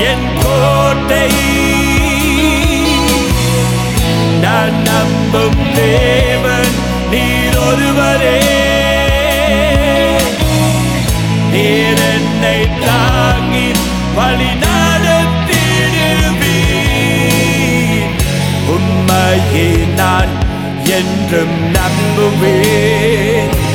என் கோட்டை. நான் நம்பும் தேவன் நீர் ஒருவரே. நீர் என்னை தாங்கி வழி நடத்திடுவீர். உண்மையை நான் என்றும் நம்புவேன்.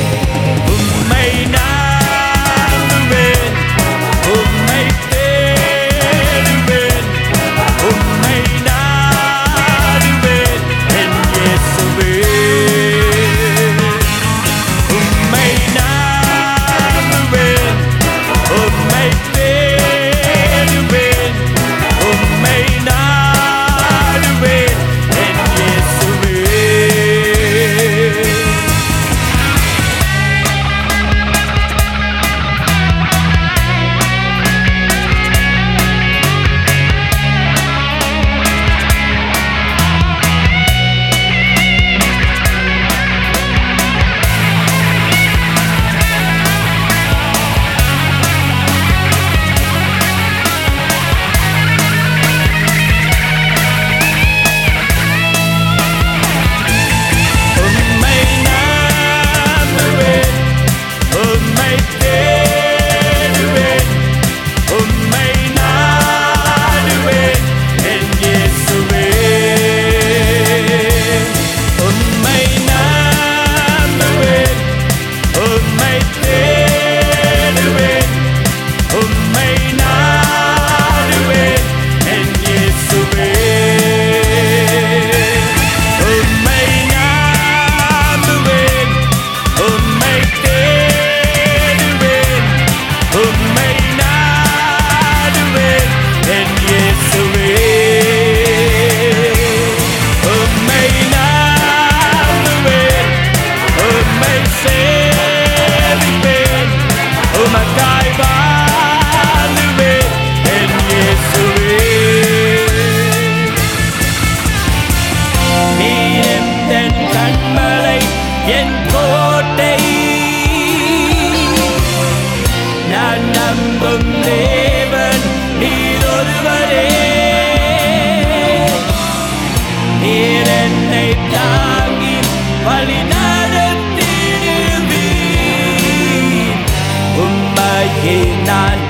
நான்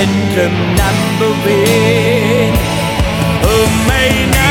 என்றும் நம்புவேன் உம்மை நான்